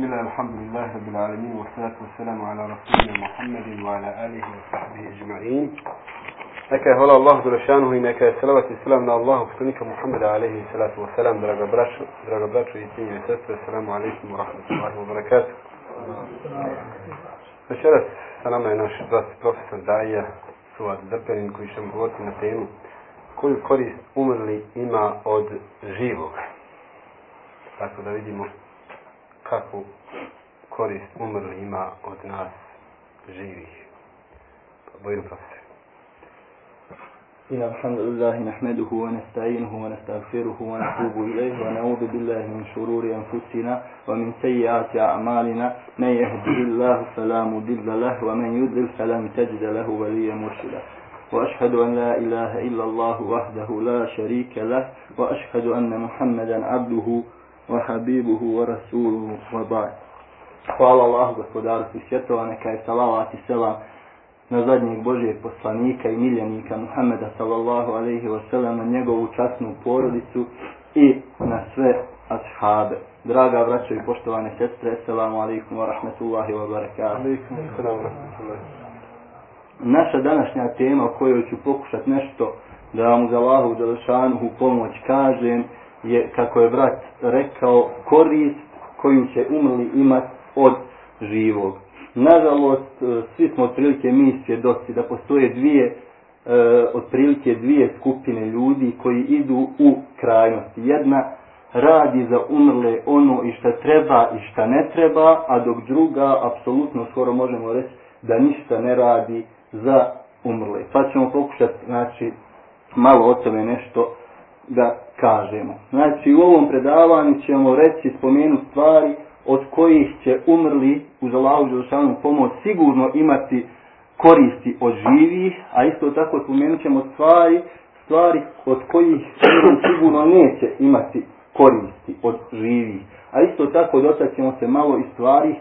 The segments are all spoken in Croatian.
بسم الله الحمد لله رب العالمين والصلاة والسلام على رسولنا محمد وعلى آله وصحبه أجمعين. أكا هلا الله ذو لشانه إما كا السلامة السلام الله فتنك محمد عليه الصلاة والسلام برقى براشو يتين يسات السلام عليكم ورحمة الله وبركاته بشرت سلام عنا شبرات بروفيس الدعية سوى الدبر إن كل شمهورت كل كوريس أمر لي إما أود جيبوك Tako da vidimo kakvu korist umrli ima od nas živih. Bojim profesor. إن الحمد لله نحمده ونستعينه ونستغفره ونتوب إليه ونعوذ بالله من شرور أنفسنا ومن سيئات أعمالنا من يهده الله فلا مضل له ومن يضلل فلن تجد له وليا مرشدا وأشهد أن لا إله إلا الله وحده لا شريك له وأشهد أن محمدا عبده wa habibuhu wa rasuluhu wa ba'd. Hvala Allah gospodaru svih svjetova, neka je salavat i selam na zadnjeg Božijeg poslanika i miljenika Muhammeda sallallahu alaihi wa sallam, na njegovu časnu porodicu i na sve ashabe. Draga braćo i poštovane sestre, selamu alaikum wa rahmetullahi wa barakatuh. Naša današnja tema o kojoj ću pokušati nešto da vam za Allahu Đelešanuhu pomoć kažem, je, kako je brat rekao, korist koju će umrli imati od živog. Nažalost, e, svi smo otprilike mi svjedoci da postoje dvije, e, otprilike dvije skupine ljudi koji idu u krajnosti. Jedna radi za umrle ono i šta treba i šta ne treba, a dok druga, apsolutno skoro možemo reći, da ništa ne radi za umrle. Pa ćemo pokušati, znači, malo o tome nešto da kažemo. Znači, u ovom predavanju ćemo reći, spomenuti stvari od kojih će umrli uz Allahu Đelšanu pomoć sigurno imati koristi od živih, a isto tako spomenut ćemo stvari, stvari od kojih sigurno neće imati koristi od živih. A isto tako dotak ćemo se malo i stvari,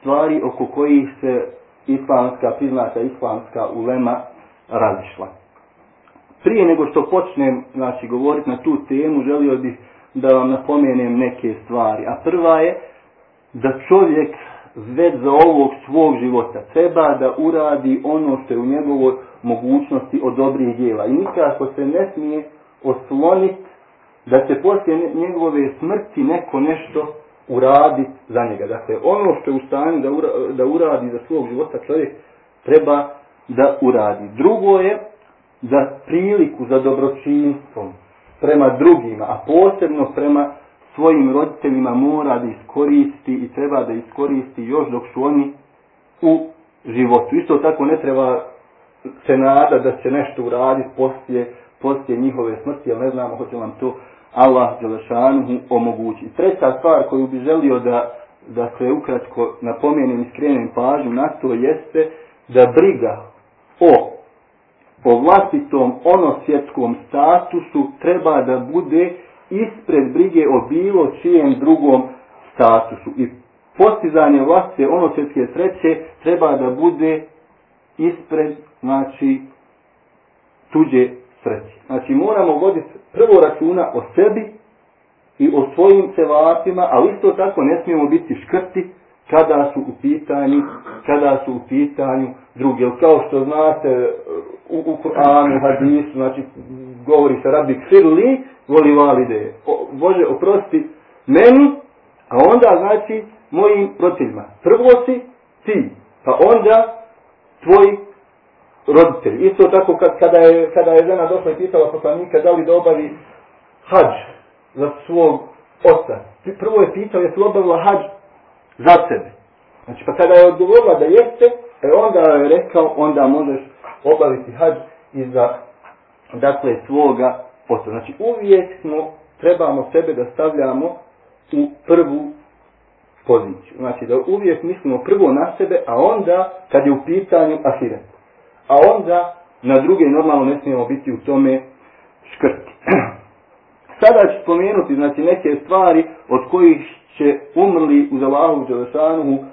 stvari oko kojih se islamska, priznata islamska ulema razišla. Prije nego što počnem znači, govoriti na tu temu, želio bih da vam napomenem neke stvari. A prva je da čovjek već za ovog svog života treba da uradi ono što je u njegovoj mogućnosti od dobrih djela. I nikako se ne smije osloniti da će poslije njegove smrti neko nešto uraditi za njega. Dakle, ono što je u stanju da, ura, da uradi za svog života čovjek treba da uradi. Drugo je da priliku za dobročinstvom prema drugima, a posebno prema svojim roditeljima mora da iskoristi i treba da iskoristi još dok su oni u životu. Isto tako ne treba se nada da će nešto uraditi poslije, poslije njihove smrti, jer ne znamo hoće nam to Allah Đelešanuhu omogući. Treća stvar koju bi želio da, da se ukratko napomenem i skrenem pažnju na to jeste da briga o o vlastitom onosvjetskom statusu treba da bude ispred brige o bilo čijem drugom statusu. I postizanje vlastite onosvjetske sreće treba da bude ispred, znači, tuđe sreće. Znači, moramo voditi prvo računa o sebi i o svojim cevatima, ali isto tako ne smijemo biti škrti kada su u pitanju, kada su u pitanju drugi. Jer kao što znate, u, u Kur'anu, hadisu, znači, govori se rabi kfirli, voli valide. O, Bože, oprosti meni, a onda, znači, mojim roditeljima. Prvo si ti, pa onda tvoj roditelj. Isto tako kad, kada, je, kada je žena došla i pitala poslanika da li da obavi hađ za svog oca. Prvo je pitao je su obavila hađ za sebe. Znači, pa kada je odgovorila da jeste, e onda je rekao, onda možeš obaviti hađ i za, dakle, svoga oca. Znači, uvijek smo, trebamo sebe da stavljamo u prvu poziciju. Znači, da uvijek mislimo prvo na sebe, a onda, kad je u pitanju ahiret. A onda, na druge normalno ne smijemo biti u tome škrti. Sada ću spomenuti, znači, neke stvari od kojih će umrli uz Allahu Đelešanuhu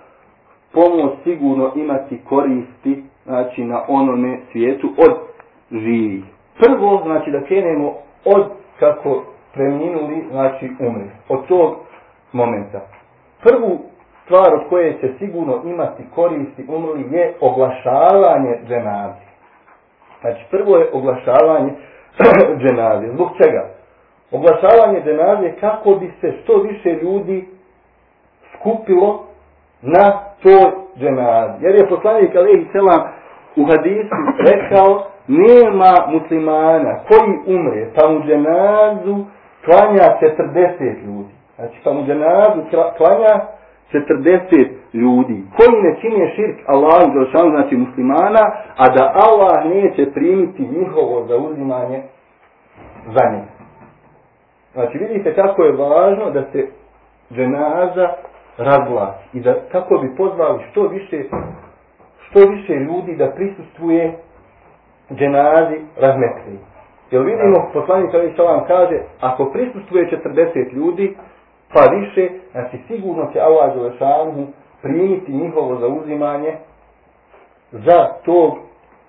pomoć sigurno imati koristi znači na onome svijetu od živih. Prvo, znači da krenemo od kako preminuli, znači umri. Od tog momenta. Prvu stvar od koje će sigurno imati koristi umrli je oglašavanje dženazi. Znači prvo je oglašavanje dženazi. Zbog čega? Oglašavanje dženazi kako bi se što više ljudi skupilo na toj dženazi. Jer je poslanik Alehi Selam u hadisu rekao nema muslimana koji umre pa mu dženazu klanja 40 ljudi. Znači pa mu dženazu klanja 40 ljudi koji ne čine širk Allahu Đelšanu, znači muslimana, a da Allah neće primiti njihovo zauzimanje za njih. Znači vidite kako je važno da se dženaza razglasi i da kako bi pozvali što više što više ljudi da prisustvuje dženazi razmetri. Jer vidimo, poslanik Ali Salam kaže, ako prisustvuje 40 ljudi, pa više, znači sigurno će Allah Đelešanu primiti njihovo zauzimanje za tog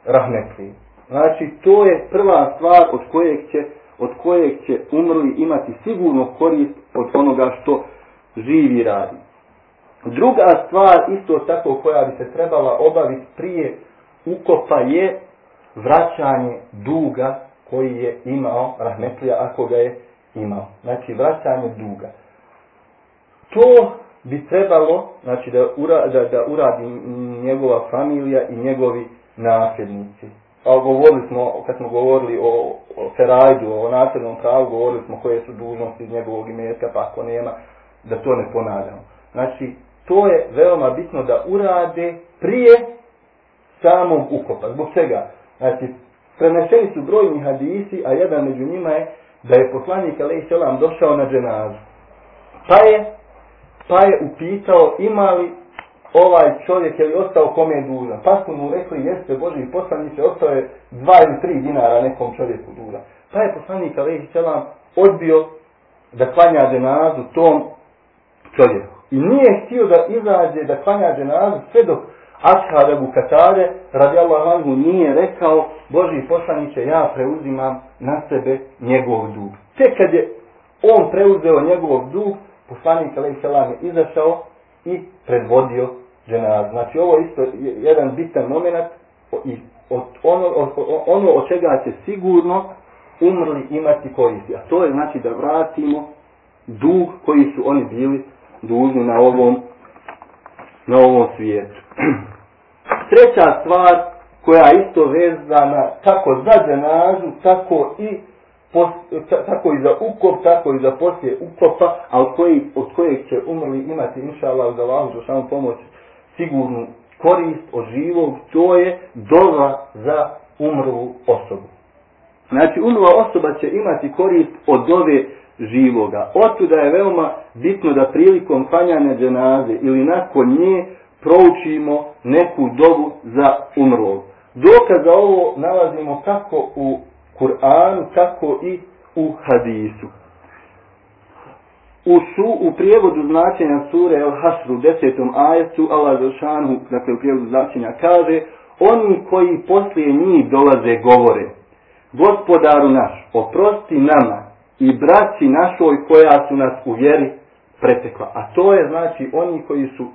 rahmetli. Znači, to je prva stvar od kojeg će, od kojeg će umrli imati sigurno korist od onoga što živi radi. Druga stvar, isto tako koja bi se trebala obaviti prije ukopa je vraćanje duga koji je imao rahmetlija ako ga je imao. Znači vraćanje duga. To bi trebalo znači, da, ura, da, da uradi njegova familija i njegovi nasljednici. A govorili smo, kad smo govorili o, o Ferajdu, o nasljednom pravu, govorili smo koje su dužnosti njegovog imetka, pa ako nema, da to ne ponavljamo. Znači, to je veoma bitno da urade prije samog ukopa. Zbog čega? Znači, prenešeni su brojni hadisi, a jedan među njima je da je poslanik alaih selam došao na dženazu. Pa je, pa je upitao ima li ovaj čovjek je li ostao kome je dužan. Pa su mu rekli jeste Boži poslanice, ostao je dva ili tri dinara nekom čovjeku dužan. Pa je poslanik alaih selam odbio da klanja dženazu tom čovjeku. I nije htio da izađe da klanja dženazu sve dok Ashab Ebu Katade, radi Allah nije rekao, Boži poslaniće, ja preuzimam na sebe njegov dug. Tek kad je on preuzeo njegov dug, poslanik Alej Selam je izašao i predvodio Znači ovo isto je jedan bitan moment i od ono, od, ono od čega će sigurno umrli imati koristi. A to je znači da vratimo dug koji su oni bili dužni na ovom na ovom svijetu. Treća stvar koja je isto vezana kako za dženažu, tako i pos, tako i za ukop, tako i za poslije ukopa, a od, od kojeg će umrli imati, inša Allah, za Allahu za pomoć, sigurnu korist od živog, to je dova za umrlu osobu. Znači, umrla osoba će imati korist od dove živoga. Otuda je veoma bitno da prilikom klanjanja dženaze ili nakon nje proučimo neku dobu za umrlog. Dokaz za ovo nalazimo kako u Kur'anu, tako i u hadisu. U, su, u prijevodu značenja sure El Hasru, desetom ajetu, Allah Zalšanu, dakle u prijevodu značenja kaže, oni koji poslije njih dolaze govore, gospodaru naš, oprosti nama i braći našoj koja su nas u vjeri pretekla. A to je znači oni koji su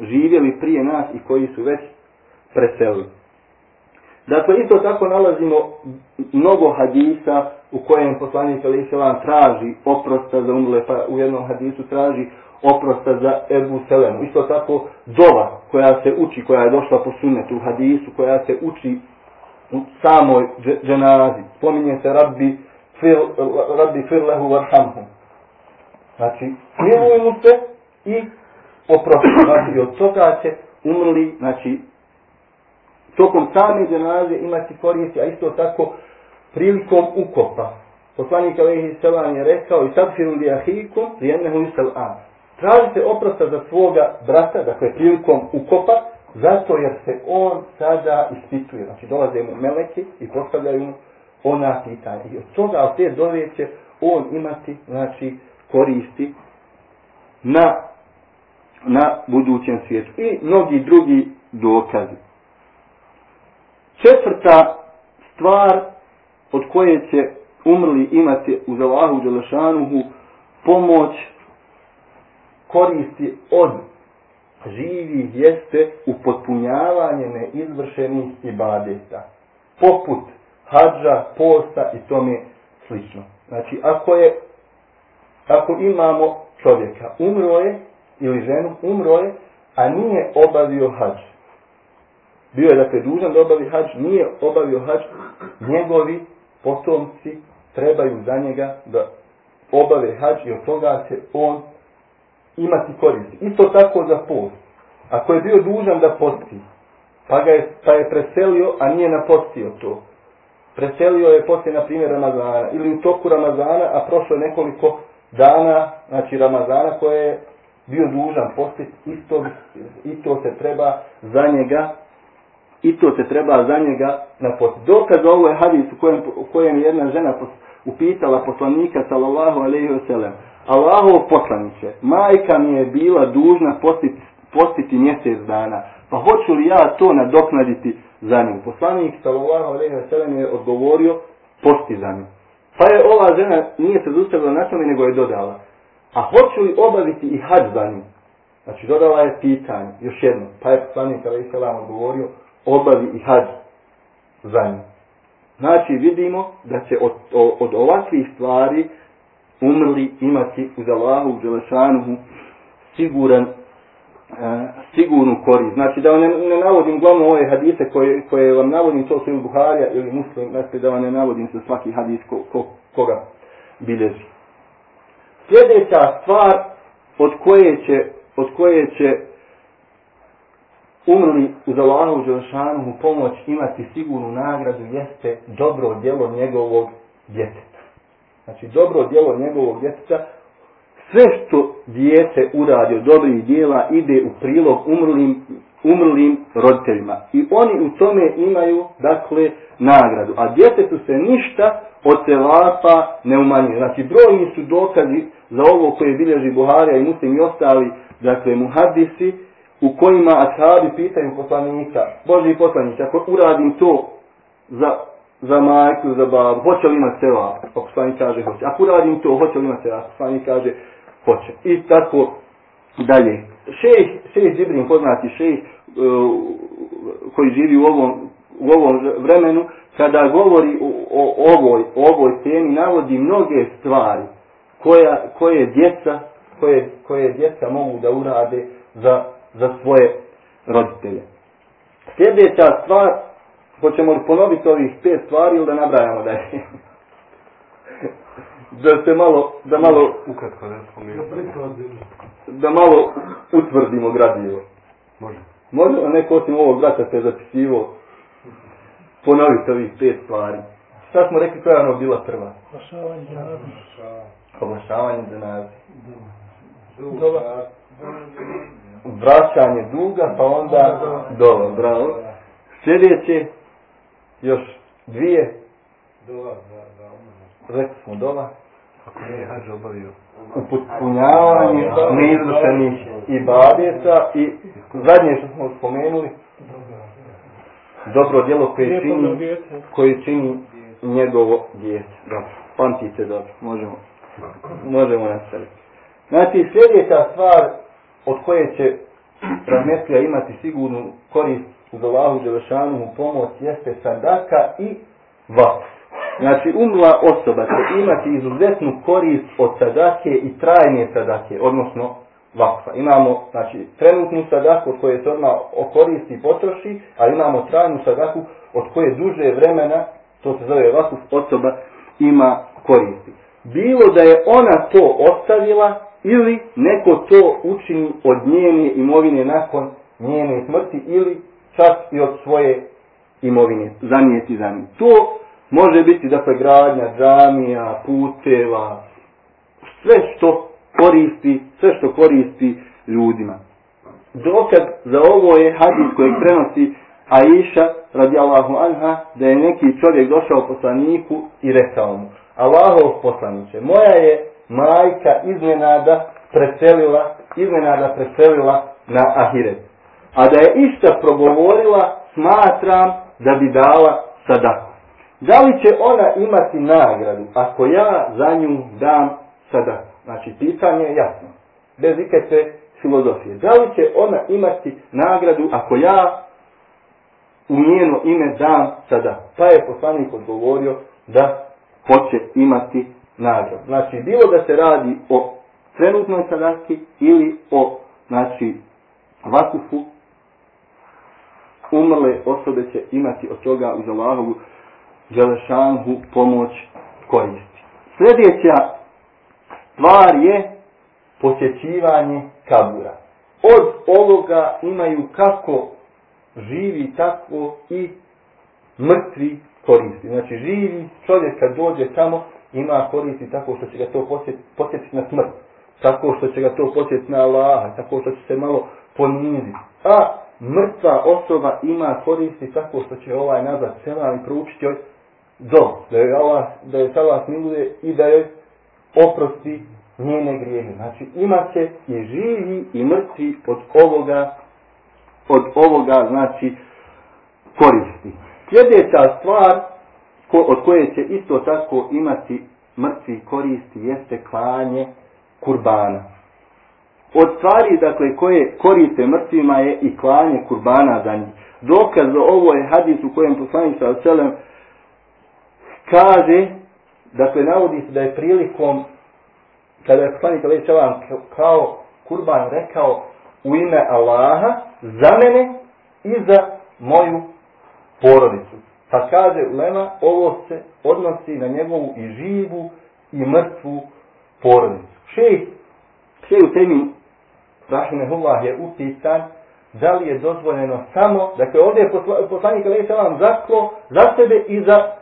živjeli prije nas i koji su već preselili. Dakle, isto tako nalazimo mnogo hadisa u kojem poslanik Ali traži oprosta za umrle, pa u jednom hadisu traži oprosta za Ebu Selemu. Isto tako dova koja se uči, koja je došla po sunnetu u hadisu, koja se uči u samoj dženazi. Spominje se rabbi fir, rabbi fir lehu varhamhu. Znači, smiluj mu se i oprosti. Znači, od toga će umrli, znači, tokom same dženaze imati koristi, a isto tako prilikom ukopa. Poslanik Alehi Selam je rekao i sad firu li ahikum li jednehu isel an. Tražite oprosta za svoga brata, dakle prilikom ukopa, zato jer se on sada ispituje. Znači dolaze mu meleki i postavljaju mu ona pitanja. I od toga, od te dove će on imati, znači, koristi na, na budućem svijetu. I mnogi drugi dokazi. Četvrta stvar od koje će umrli imati uz Allahu Đelešanuhu pomoć koristi od živi jeste upotpunjavanje neizvršenih ibadeta. Poput hađa, posta i tome slično. Znači, ako je, ako imamo čovjeka, umro je, ili ženu, umro je, a nije obavio hađ. Bio je dakle dužan da obavi hađ, nije obavio hađ, njegovi potomci trebaju za njega da obave hađ i od toga se on imati koristi. Isto tako za post. Ako je bio dužan da posti, pa, ga je, pa je preselio, a nije napostio to. Preselio je poslije, na primjer, Ramazana. Ili u toku Ramazana, a prošlo je nekoliko dana, znači Ramazana, koje je bio dužan postiti, isto, i to se treba za njega i to se treba za njega napostiti. Dokaz ovo je hadis u kojem, u kojem je jedna žena upitala poslanika sallallahu alaihi wa sallam. Allahov poslaniće, majka mi je bila dužna postiti, postiti mjesec dana, pa hoću li ja to nadoknaditi za nju? Poslanik sallallahu alaihi wa sallam je odgovorio, posti za nju. Pa je ova žena nije se zustavila na tome, nego je dodala. A hoću li obaviti i hađ za nju? Znači, dodala je pitanje, još jedno. Pa je poslanik alaihi sallam odgovorio, obavi i hađ za nju. Znači vidimo da će od, od ovakvih stvari umrli imati uz Allahu Đelešanuhu siguran, e, sigurnu korist. Znači da vam ne, ne navodim glavno ove hadise koje, koje vam navodim, to su Buharija ili Muslim, znači da vam ne navodim sa svaki hadis ko, ko, koga bilježi. Sljedeća stvar od koje će, od koje će umrli uz Allahovu Đelešanu pomoć imati sigurnu nagradu jeste dobro djelo njegovog djeteta. Znači dobro djelo njegovog djeteta, sve što dijete uradi od dobrih dijela ide u prilog umrlim, umrlim roditeljima. I oni u tome imaju, dakle, nagradu. A djetetu se ništa od celapa ne umanjuje. Znači, brojni su dokazi za ovo koje bilježi Buharija i Muslim i ostali, dakle, muhadisi, u kojima ashabi pitaju poslanika, Boži poslanić, ako uradim to za, za majku, za babu, hoće li imati sela? Pa poslanik kaže, hoće. Ako uradim to, hoće li imati sela? Poslanik kaže, hoće. I tako dalje. Šejh, šejh Džibrin, poznati šejh, uh, koji živi u ovom, u ovom vremenu, kada govori o, o, ovoj, o ovoj temi, navodi mnoge stvari koja, koje djeca, koje, koje djeca mogu da urade za za svoje roditelje. Sljedeća stvar, hoćemo li ponoviti ovih pet stvari ili da nabrajamo da je? da se malo, da malo, Ukratko da da malo utvrdimo gradivo. Može. Može li neko osim ovog brata se zapisivo ponoviti ovih pet stvari? Šta smo rekli koja je ono bila prva? Oglašavanje dženaze. Oglašavanje dženaze. Dova. Vraćanje duga, pa onda dova, bravo. Sljedeće, još dvije, rekli smo dova, Ako nije hađ obavio. upotpunjavanje neizvršenih ibadeta i zadnje što smo spomenuli, dobro djelo koje čini, djece. koje čini njegovo dijete. Dobro, pamtite dobro, možemo, možemo nastaviti. Znači, sljedeća stvar od koje će rahmetlija imati sigurnu korist uz Allahu Đelešanu pomoć jeste sadaka i vak. Znači umrla osoba će imati izuzetnu korist od sadake i trajne sadake, odnosno vakfa. Imamo znači, trenutnu sadaku od koje se odmah okoristi i potroši, a imamo trajnu sadaku od koje duže vremena, to se zove vakuf, osoba ima koristi. Bilo da je ona to ostavila ili neko to učini od njene imovine nakon njene smrti ili čak i od svoje imovine zanijeti za njim. To može biti dakle gradnja džamija, puteva, sve što koristi, sve što koristi ljudima. Dokaz za ovo je hadis koji prenosi Aisha radijallahu anha da je neki čovjek došao poslaniku i rekao mu Allahov poslaniće, moja je majka iznenada preselila, iznenada preselila na ahiret. A da je išta progovorila, smatram da bi dala sadaku. Da li će ona imati nagradu ako ja za nju dam sadaku? Znači, pitanje je jasno. Bez ikakve filozofije. Da li će ona imati nagradu ako ja u njeno ime dam sada? Pa je poslanik odgovorio da hoće imati nagradu. Znači, bilo da se radi o trenutnoj sadaki ili o znači, vakufu, umrle osobe će imati od toga uz Allahovu Đelešanhu pomoć koristi. Sljedeća stvar je posjećivanje kabura. Od ovoga imaju kako živi, tako i mrtvi koristi. Znači živi čovjek kad dođe tamo ima koristi tako što će ga to posjetiti na smrt. Tako što će ga to posjetiti na Allaha, tako što će se malo poniziti. A mrtva osoba ima koristi tako što će ovaj nazad selam i proučiti joj do, da je Allah, da je Allah smiluje i da je oprosti njene grijehe. Znači ima se i živi i mrtvi od ovoga, od ovoga znači koristi. Sljedeća stvar ko, od koje će isto tako imati mrtvi koristi jeste klanje kurbana. Od stvari dakle koje koriste mrtvima je i klanje kurbana za njih. Dokaz za ovo je hadis u kojem poslanik sa selem kaže, dakle navodi se da je prilikom kada je poslanik alejhi kao kurban rekao u ime Allaha za mene i za moju porodicu. Pa kaže Lema, ovo se odnosi na njegovu i živu i mrtvu porodicu. Šej, šej u temi Rahimehullah je upitan da li je dozvoljeno samo, dakle ovdje je poslanik alejhi selam zaklo za sebe i za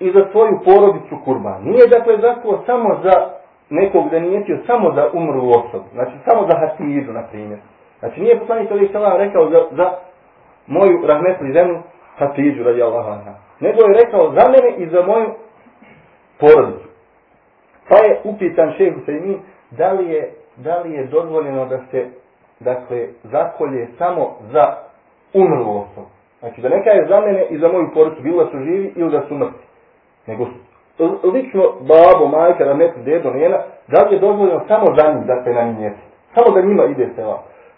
i za svoju porodicu kurban. Nije dakle zaklo samo za nekog da nije samo za umru osobu. Znači samo za hatidu, na primjer. Znači nije poslanik selam rekao za, za moju rahmetli ženu hatiđu radi Allaha. Nego je rekao za mene i za moju porodicu. Pa je upitan šehu Sejmin da li je da li je dozvoljeno da se dakle zakolje samo za umrlu osobu. Znači da neka je za mene i za moju porodicu bilo da su živi ili da su mrtvi. Nego lično babo, majka, rametu, dedo, njena, da li je dozvoljeno samo za njih, dakle na njih Samo da njima ide se.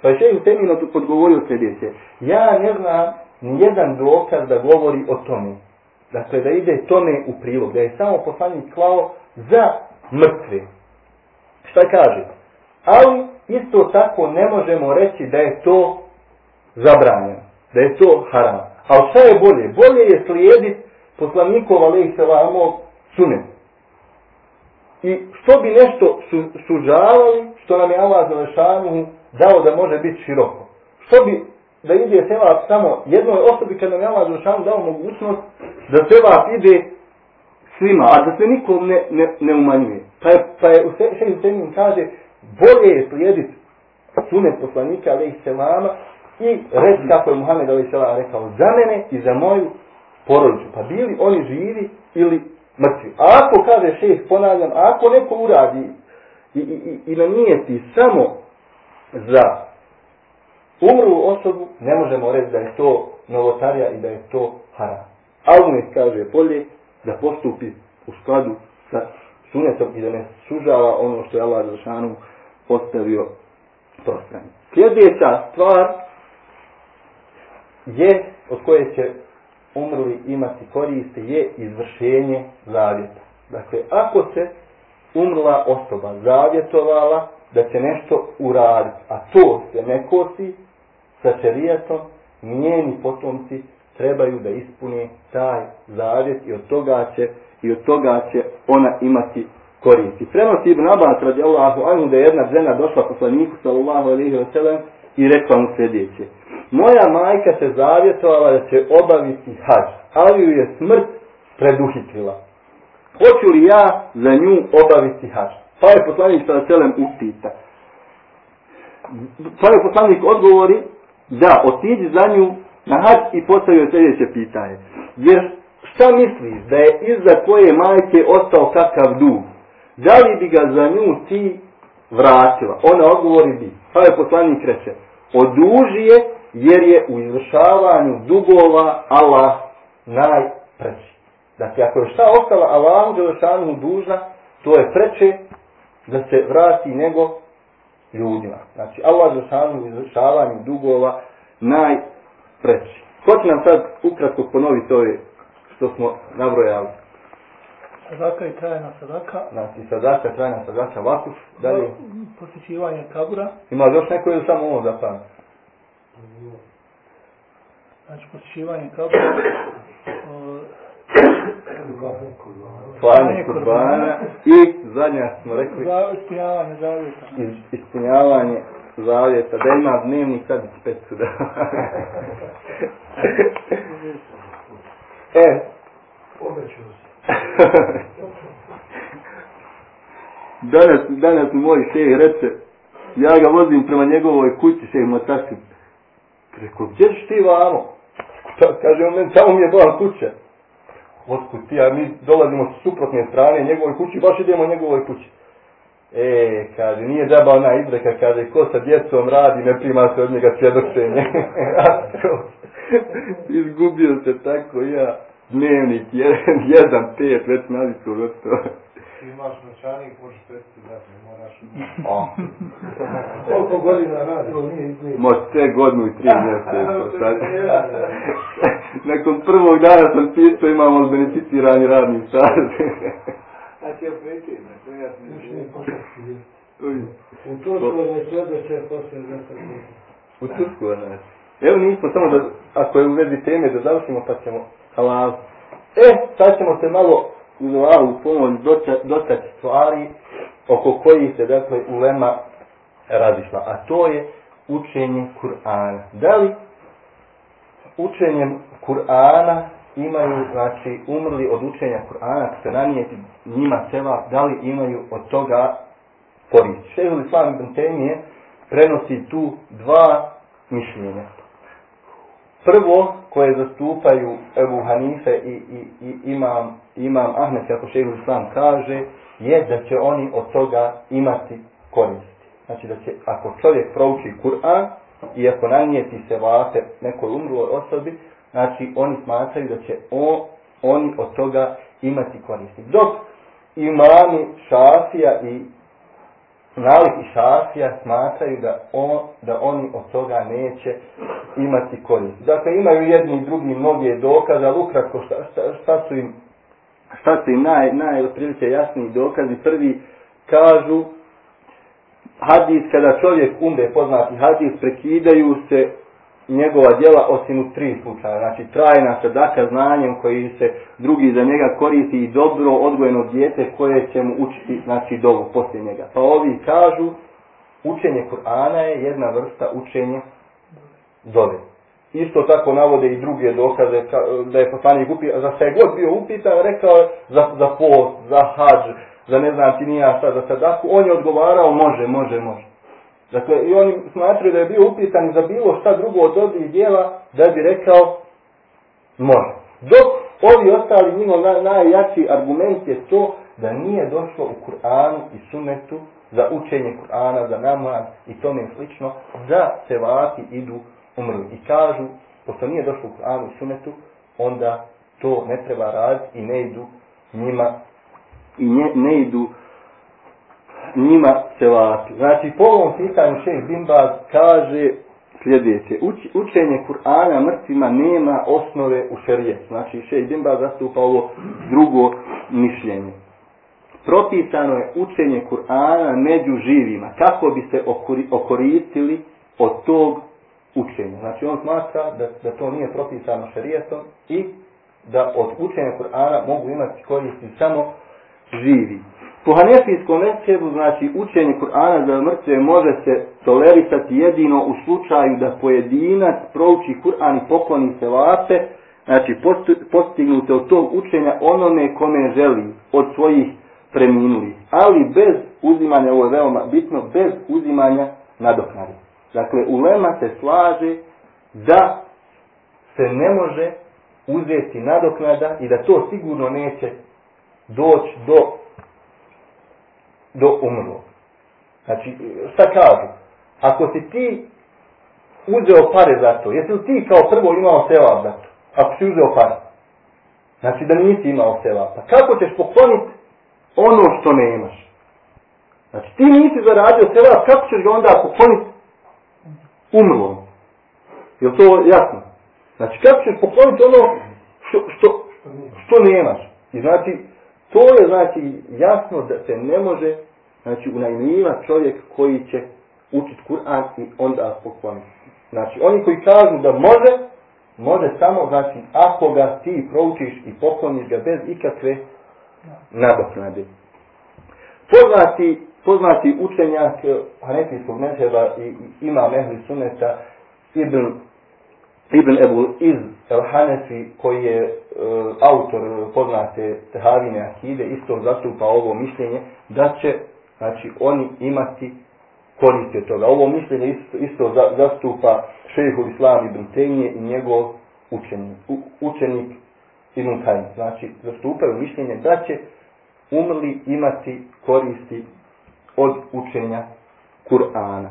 Pa je šeju temino tu podgovorio sljedeće. Ja ne znam nijedan dokaz da govori o tome. Dakle, da ide tome u prilog. Da je samo poslanik klao za mrtve. Šta kaže? Ali isto tako ne možemo reći da je to zabranjeno. Da je to haram. Ali šta je bolje? Bolje je slijediti poslanikov alaih salamov sunet. I što bi nešto su, sužavali, što nam je Allah Zalešanu dao da može biti široko. Što bi da ide sevap samo jednoj osobi kad nam je Allah Zalešanu dao mogućnost da sevap ide svima, a da se nikom ne, ne, ne umanjuje. Pa je, pa je u temim kaže, bolje je slijediti sunet poslanika alaih selama i reći kako je Muhammed alaih rekao za mene i za moju porodicu. Pa bili oni živi ili mrtvi. A ako kaže šest, ponavljam, ako neko uradi i, i, i, i namijeti samo za umru osobu, ne možemo reći da je to novotarija i da je to haram. Almunet kaže bolje da postupi u skladu sa sunetom i da ne sužava ono što je Allah postavio prostrani. Sljedeća stvar je od koje će umrli imati koriste je izvršenje zavjeta. Dakle, ako se umrla osoba zavjetovala da će nešto uraditi, a to se ne kosi sa šerijatom, njeni potomci trebaju da ispune taj zavjet i od toga će, i od toga će ona imati koristi. Prenosi Ibn Abbas radi Allahu anhu da je jedna žena došla poslaniku sallallahu alaihi wa i rekla mu sljedeće. Moja majka se zavjetovala da će obaviti hađ, ali ju je smrt preduhitrila. Hoću li ja za nju obaviti hađ? Pa je poslanik sa selem upita. Pa je poslanik odgovori da otiđi za nju na hađ i postavio sljedeće pitanje. Jer šta misliš da je iza koje majke ostao kakav dug? Da li bi ga za nju ti vratila? Ona odgovori bi. Pa je poslanik reče, oduži je jer je u izvršavanju dugova Allah najpreći. Dakle, ako je šta ostala Allahu Đelešanu dužna, to je preče da se vrati nego ljudima. Znači, Allah Žešanu u izvršavanju dugova najpreći. Ko će nam sad ukratko ponoviti ove što smo nabrojali? Sadaka i trajna sadaka. Znači, sadaka, trajna sadaka, vakuf, dalje. Posjećivanje kabura. Ima li još neko ili samo ovo zapamati? Znači posjećivanje kabura. o, Klanje kurbana i zadnja smo rekli ispunjavanje zavjeta. ispunjavanje zavjeta, da ima dnevni kad i specu da. e, danas, danas moj šej reče, ja ga vozim prema njegovoj kući, šej Motašin. Rekao, gdje ti vamo? Kaže on meni, tamo mi je bila kuća. Otkud ti, a mi dolazimo s suprotne strane njegovoj kući, baš idemo njegovoj kući. E, kaže, nije džaba ona izreka, kaže, ko sa djecom radi, ne prima se od njega svjedočenje. Izgubio se tako ja, dnevnik, jedan, jedan pet, već navicu gotovo. Imaš novčanik, možeš pesti dati, moraš... O, Koliko godina radi? To nije izgleda. Može sve godinu i tri mjeseca. Sad. Nakon prvog dana sam pitao imamo li beneficirani radni staž. A ti je prekid, ne to ja. Uj, U Turskoj ne sljedeće poslije deset. U Tursku nas. Evo nismo samo da, ako je u vezi teme da završimo pa ćemo halal. E, sad ćemo se malo uz ovu pomoć dotaći stvari oko kojih se dakle ulema razišla. A to je učenje Kur'ana. Da li učenjem Kur'ana imaju, znači, umrli od učenja Kur'ana, ako se nanijeti njima seba, da li imaju od toga korist. Šehul Islam ibn Temije prenosi tu dva mišljenja. Prvo, koje zastupaju Ebu Hanife i, i, i imam, imam Ahmed, kako šehul Islam kaže, je da će oni od toga imati koristi. Znači da će, ako čovjek prouči Kur'an i ako nanijeti se vate nekoj umrloj osobi, znači oni smatraju da će on, oni od toga imati koristi. Dok imami Šafija i Malik i Šafija smatraju da, on, da oni od toga neće imati koristi. Dakle, imaju jedni i drugi mnoge dokaze, ali ukratko šta, šta, šta su im šta su im naj, naj otprilike jasniji dokazi. Prvi kažu hadis kada čovjek umre, poznati hadis, prekidaju se njegova djela osim u tri slučaja. Znači trajna sadaka znanjem koji se drugi za njega koristi i dobro odgojeno dijete koje će mu učiti znači dovu poslije njega. Pa ovi kažu učenje Kur'ana je jedna vrsta učenja dove. Isto tako navode i druge dokaze ka- da je poslanik upita, za sve god bio upitan, rekao za, za post, za hađ, za ne znam ti nija šta, za sadaku, on je odgovarao može, može, može. Dakle, i oni smatraju da je bio upitan za bilo šta drugo od dobrih dijela, da bi rekao može. Dok ovi ostali njima naj, najjači argument je to da nije došlo u Kur'anu i Sunnetu za učenje Kur'ana, za namaz i tome slično, da se vati idu umrli. I kažu, pošto nije došlo u Kur'anu i Sunnetu, onda to ne treba raditi i ne idu njima i nje, ne idu njima sevati. Znači, po ovom pitanju šeh Bimbaz kaže sljedeće. Uč, učenje Kur'ana mrtvima nema osnove u šerijetu. Znači, šeh Bimbaz zastupa ovo drugo mišljenje. Propisano je učenje Kur'ana među živima. Kako bi se okori, okoristili od tog učenja. Znači, on smatra da, da to nije propisano šerijetom i da od učenja Kur'ana mogu imati koristi samo živi. Po hanefijskom mezhebu, znači učenje Kur'ana za mrtve može se tolerisati jedino u slučaju da pojedinac prouči Kur'an i pokloni se vape, znači postignute od tog učenja onome kome želi od svojih preminuli. Ali bez uzimanja, ovo je veoma bitno, bez uzimanja nadoknade. Dakle, ulema se slaže da se ne može uzeti nadoknada i da to sigurno neće doći do do umrlog. Znači, šta kažu? Ako si ti uzeo pare za to, jesi li ti kao prvo imao sevap za to? Ako si uzeo pare. Znači da nisi imao sevapa. Kako ćeš pokloniti ono što nemaš? Znači ti nisi zaradio sevap, kako ćeš ga onda pokloniti umrlom? Je to jasno? Znači kako ćeš pokloniti ono što, što, što nemaš? I znači, to je znači jasno da se ne može znači unajmljiva čovjek koji će učiti Kur'an i onda pokloniti. Znači oni koji kažu da može, može samo znači ako ga ti proučiš i pokloniš ga bez ikakve nadoknade. Poznati, poznati učenjak Hanefijskog mezheba i, ima mehli suneta Ibn, Ibn Ebu Iz El Hanefi koji je e, autor poznate Tehavine Akide isto zastupa ovo mišljenje da će znači oni imati koristi od toga. Ovo mišljenje isto, isto za, zastupa šehu Islam ibn Tejnije i njegov učenik, u, učenik Ibn Kajn. Znači, zastupaju mišljenje da će umrli imati koristi od učenja Kur'ana.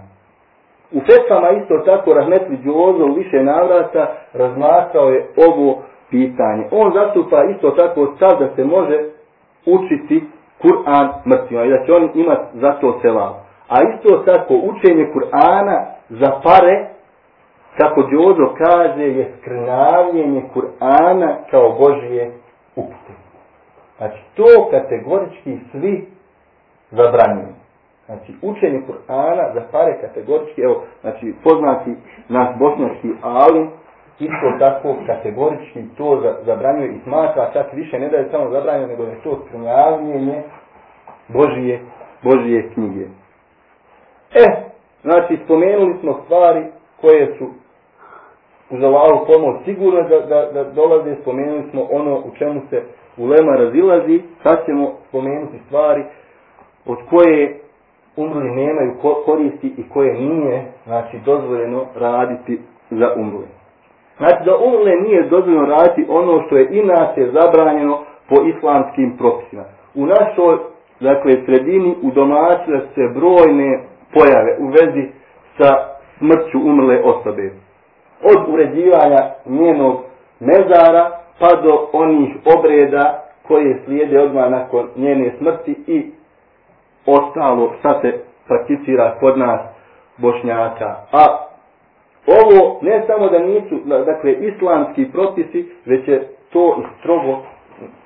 U Fetvama isto tako Rahmetli Džozo u više navrata razmatrao je ovo pitanje. On zastupa isto tako stav da se može učiti Kur'an mrtvima i da će oni imati za to selavu. A isto tako učenje Kur'ana za pare, kako Džozo kaže, je skrnavljenje Kur'ana kao Božije upute. Znači, to kategorički svi zabranjuju. Znači, učenje Kur'ana za pare kategorički, evo, znači, poznati naš bošnjački alim, isto tako kategorički to zabranjuje i smatra, čak više ne da je samo zabranjeno, nego je to skrnjavljenje Božije, Božije knjige. E, znači spomenuli smo stvari koje su uz Allahu pomoć sigurno da, da, da dolaze, spomenuli smo ono u čemu se ulema razilazi, sad ćemo spomenuti stvari od koje umrli nemaju koristi i koje nije znači, dozvoljeno raditi za umrli. Znači da umrle nije dozvoljeno raditi ono što je inače zabranjeno po islamskim propisima. U našoj dakle, sredini u domaću se brojne pojave u vezi sa smrću umrle osobe. Od uređivanja njenog mezara pa do onih obreda koje slijede odmah nakon njene smrti i ostalo šta se prakticira kod nas bošnjaka. A ovo ne samo da nisu dakle islamski propisi, već je to strogo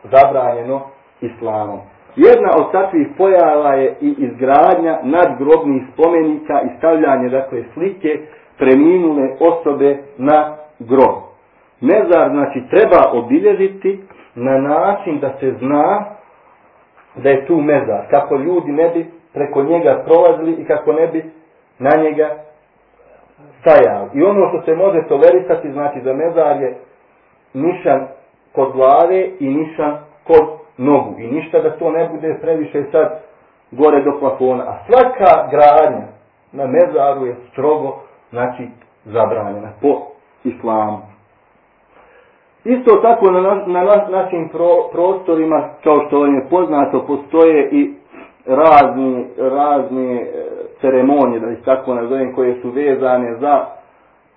zabranjeno islamom. Jedna od takvih pojava je i izgradnja nadgrobnih spomenika i stavljanje dakle slike preminule osobe na grob. Mezar znači treba obilježiti na način da se zna da je tu mezar, kako ljudi ne bi preko njega prolazili i kako ne bi na njega stajali. I ono što se može tolerisati, znači za mezar je nišan kod glave i nišan kod nogu i ništa da to ne bude previše sad gore do plafona. A svaka gradnja na mezaru je strogo, znači, zabranjena po islamu. Isto tako na, na, na našim pro, prostorima, kao što vam je poznato, postoje i razni, razne ceremonije, da ih tako nazovem, koje su vezane za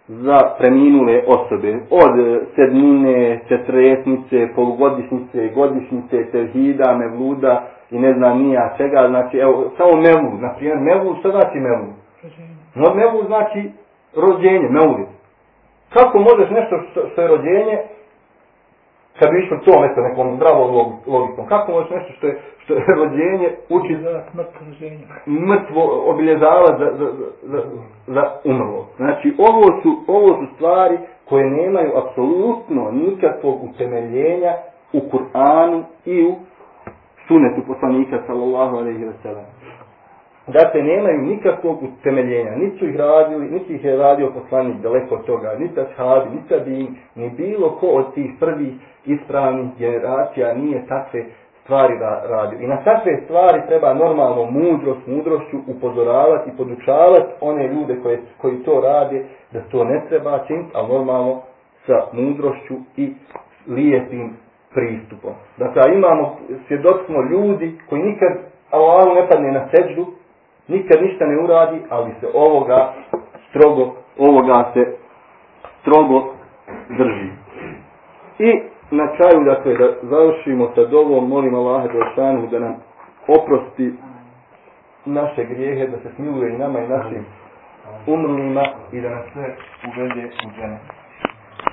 za preminule osobe. Od e, sedmine, četresnice, polugodišnjice, godišnjice, tevhida, mevluda i ne znam nija čega. Znači, evo, samo mevlud. Na primjer, mevlud, što znači mevlud? No, mevlud znači rođenje, mevlud. Kako možeš nešto što, što je rođenje, kad bi išlo to nešto nekom zdravom logikom, kako možeš nešto što je, što je rođenje učiti mrtvo obilježava za, za, za, za umrlo. Znači ovo su, ovo su stvari koje nemaju apsolutno nikakvog utemeljenja u Kur'anu i u sunetu poslanika sallallahu alaihi wa sallam. Dakle, nemaju nikakvog utemeljenja. Niti su ih radili, niti ih je radio poslanik daleko od toga. Niti ashabi, niti abin, ni bilo ko od tih prvih ispravnih generacija nije takve stvari da radi. I na takve stvari treba normalno mudrost, mudrošću upozoravati i podučavati one ljude koje, koji to rade, da to ne treba činiti, a normalno sa mudrošću i lijepim pristupom. Dakle, imamo, svjedoci ljudi koji nikad Allah ne padne na seđu, nikad ništa ne uradi, ali se ovoga strogo, ovoga se strogo drži. I na kraju, dakle, da završimo sa dovom, molim Allah Đelšanu da nam oprosti naše grijehe, da se smiluje i nama i našim umrlima i da nas sve uvede u žene.